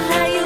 how you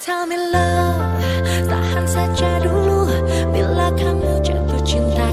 tell me love. Tahan saja dulu. Bila kamu jatuh cinta